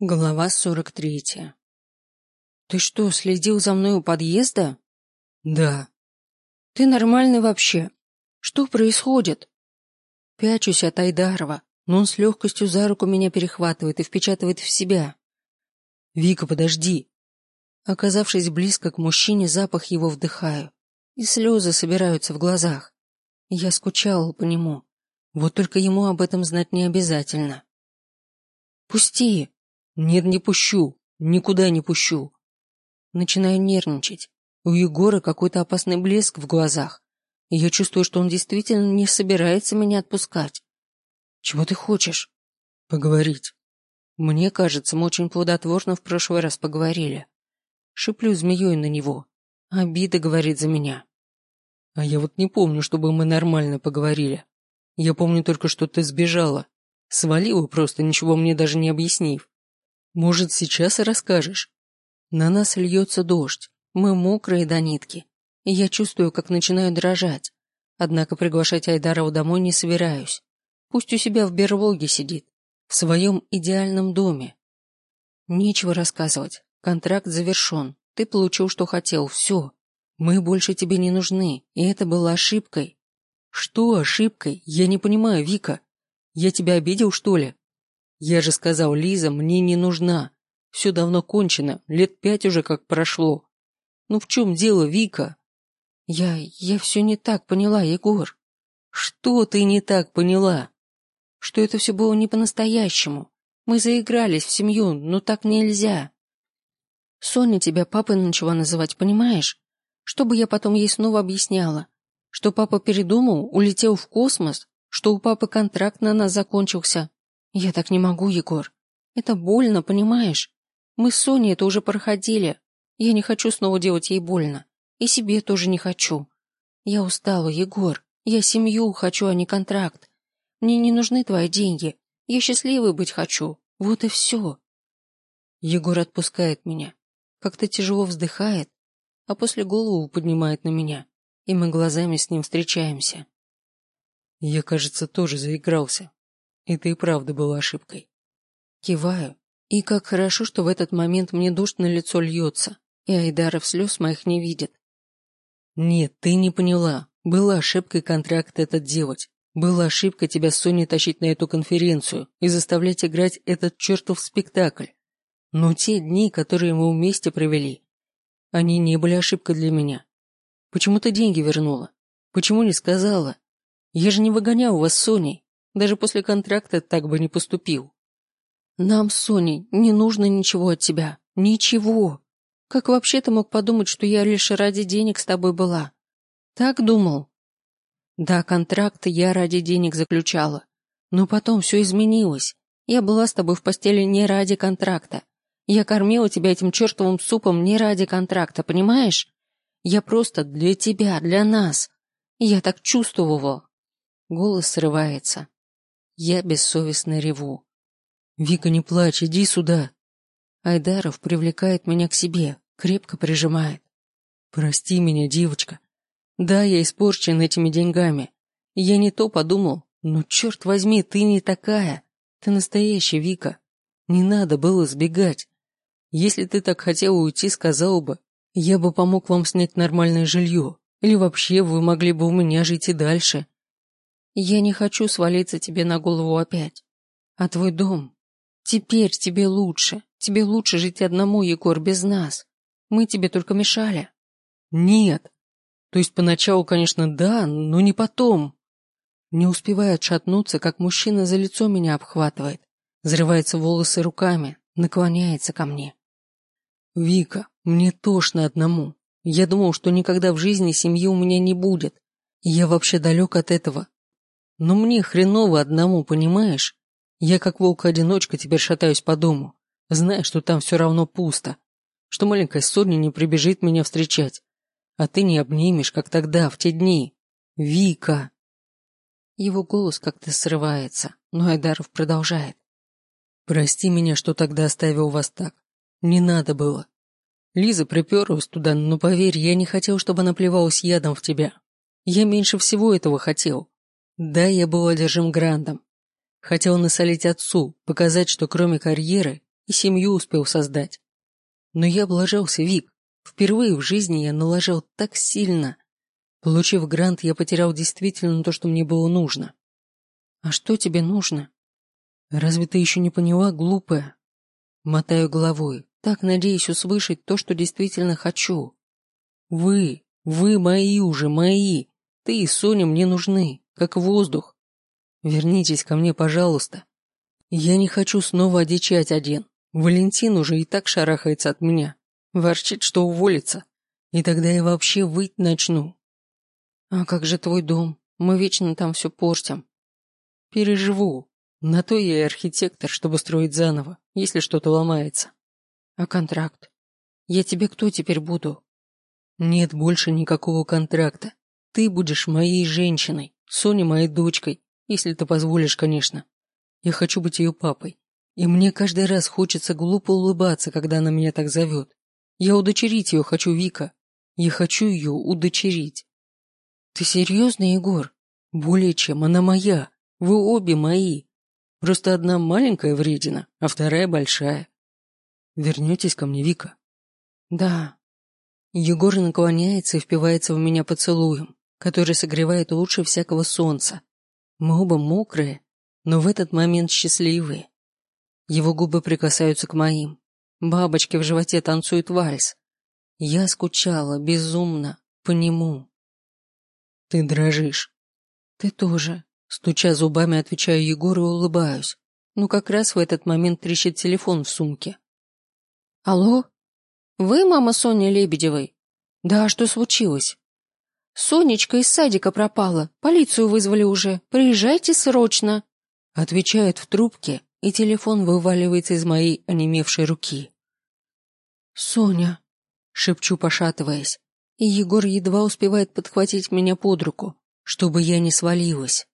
Глава сорок третья. «Ты что, следил за мной у подъезда?» «Да». «Ты нормальный вообще? Что происходит?» Пячусь от Айдарова, но он с легкостью за руку меня перехватывает и впечатывает в себя. «Вика, подожди!» Оказавшись близко к мужчине, запах его вдыхаю, и слезы собираются в глазах. Я скучала по нему, вот только ему об этом знать не обязательно. «Пусти!» Нет, не пущу. Никуда не пущу. Начинаю нервничать. У Егора какой-то опасный блеск в глазах. Я чувствую, что он действительно не собирается меня отпускать. Чего ты хочешь? Поговорить. Мне кажется, мы очень плодотворно в прошлый раз поговорили. Шиплю змеей на него. Обида говорит за меня. А я вот не помню, чтобы мы нормально поговорили. Я помню только, что ты сбежала. Свалила просто, ничего мне даже не объяснив. Может, сейчас и расскажешь? На нас льется дождь, мы мокрые до нитки, и я чувствую, как начинаю дрожать. Однако приглашать Айдарова домой не собираюсь. Пусть у себя в Берлоге сидит, в своем идеальном доме. Нечего рассказывать, контракт завершен, ты получил, что хотел, все. Мы больше тебе не нужны, и это было ошибкой. Что ошибкой? Я не понимаю, Вика. Я тебя обидел, что ли? Я же сказал, Лиза мне не нужна. Все давно кончено, лет пять уже как прошло. Ну в чем дело, Вика? Я... я все не так поняла, Егор. Что ты не так поняла? Что это все было не по-настоящему. Мы заигрались в семью, но так нельзя. Соня тебя папой начала называть, понимаешь? Чтобы я потом ей снова объясняла, что папа передумал, улетел в космос, что у папы контракт на нас закончился, я так не могу, Егор. Это больно, понимаешь? Мы с Соней это уже проходили. Я не хочу снова делать ей больно. И себе тоже не хочу. Я устала, Егор. Я семью хочу, а не контракт. Мне не нужны твои деньги. Я счастливой быть хочу. Вот и все. Егор отпускает меня. Как-то тяжело вздыхает, а после голову поднимает на меня, и мы глазами с ним встречаемся. Я, кажется, тоже заигрался. Это и правда была ошибкой. Киваю. И как хорошо, что в этот момент мне дождь на лицо льется, и Айдаров слез моих не видит. Нет, ты не поняла. Была ошибкой контракт этот делать. Была ошибка тебя с Соней тащить на эту конференцию и заставлять играть этот чертов спектакль. Но те дни, которые мы вместе провели, они не были ошибкой для меня. Почему ты деньги вернула? Почему не сказала? Я же не выгонял вас с Соней. Даже после контракта так бы не поступил. Нам с Соней не нужно ничего от тебя. Ничего. Как вообще ты мог подумать, что я лишь ради денег с тобой была? Так думал? Да, контракт я ради денег заключала. Но потом все изменилось. Я была с тобой в постели не ради контракта. Я кормила тебя этим чертовым супом не ради контракта, понимаешь? Я просто для тебя, для нас. Я так чувствовала. Голос срывается. Я бессовестно реву. «Вика, не плачь, иди сюда!» Айдаров привлекает меня к себе, крепко прижимает. «Прости меня, девочка. Да, я испорчен этими деньгами. Я не то подумал, но черт возьми, ты не такая. Ты настоящая, Вика. Не надо было сбегать. Если ты так хотела уйти, сказал бы, я бы помог вам снять нормальное жилье. Или вообще вы могли бы у меня жить и дальше. Я не хочу свалиться тебе на голову опять. А твой дом? Теперь тебе лучше. Тебе лучше жить одному, Егор, без нас. Мы тебе только мешали. Нет. То есть поначалу, конечно, да, но не потом. Не успевая отшатнуться, как мужчина за лицо меня обхватывает, взрывается волосы руками, наклоняется ко мне. Вика, мне тошно одному. Я думал, что никогда в жизни семьи у меня не будет. я вообще далек от этого. Но мне хреново одному, понимаешь? Я как волк-одиночка теперь шатаюсь по дому, зная, что там все равно пусто, что маленькая Соня не прибежит меня встречать, а ты не обнимешь, как тогда, в те дни. Вика!» Его голос как-то срывается, но Айдаров продолжает. «Прости меня, что тогда оставил вас так. Не надо было. Лиза приперлась туда, но поверь, я не хотел, чтобы она плевалась ядом в тебя. Я меньше всего этого хотел. Да, я был одержим Грандом. Хотел насолить отцу, показать, что кроме карьеры и семью успел создать. Но я облажался, Вик. Впервые в жизни я налажал так сильно. Получив грант, я потерял действительно то, что мне было нужно. А что тебе нужно? Разве ты еще не поняла, глупая? Мотаю головой, так надеюсь услышать то, что действительно хочу. Вы, вы мои уже, мои. Ты и Соня мне нужны, как воздух. Вернитесь ко мне, пожалуйста. Я не хочу снова одичать один. Валентин уже и так шарахается от меня. Ворчит, что уволится. И тогда я вообще выть начну. А как же твой дом? Мы вечно там все портим. Переживу. На то я и архитектор, чтобы строить заново, если что-то ломается. А контракт? Я тебе кто теперь буду? Нет больше никакого контракта. Ты будешь моей женщиной, Соня моей дочкой, если ты позволишь, конечно. Я хочу быть ее папой. И мне каждый раз хочется глупо улыбаться, когда она меня так зовет. Я удочерить ее хочу, Вика. Я хочу ее удочерить. Ты серьезно, Егор? Более чем, она моя. Вы обе мои. Просто одна маленькая вредина, а вторая большая. Вернетесь ко мне, Вика? Да. Егор наклоняется и впивается в меня поцелуем, который согревает лучше всякого солнца. Мы оба мокрые, но в этот момент счастливые. Его губы прикасаются к моим. Бабочки в животе танцуют вальс. Я скучала безумно по нему. Ты дрожишь. Ты тоже. Стуча зубами, отвечаю Егору и улыбаюсь. Но как раз в этот момент трещит телефон в сумке. Алло? Вы мама Сони Лебедевой? Да, что случилось? Сонечка из садика пропала. Полицию вызвали уже. Приезжайте срочно. Отвечает в трубке, и телефон вываливается из моей онемевшей руки. Соня, шепчу, пошатываясь, и Егор едва успевает подхватить меня под руку, чтобы я не свалилась.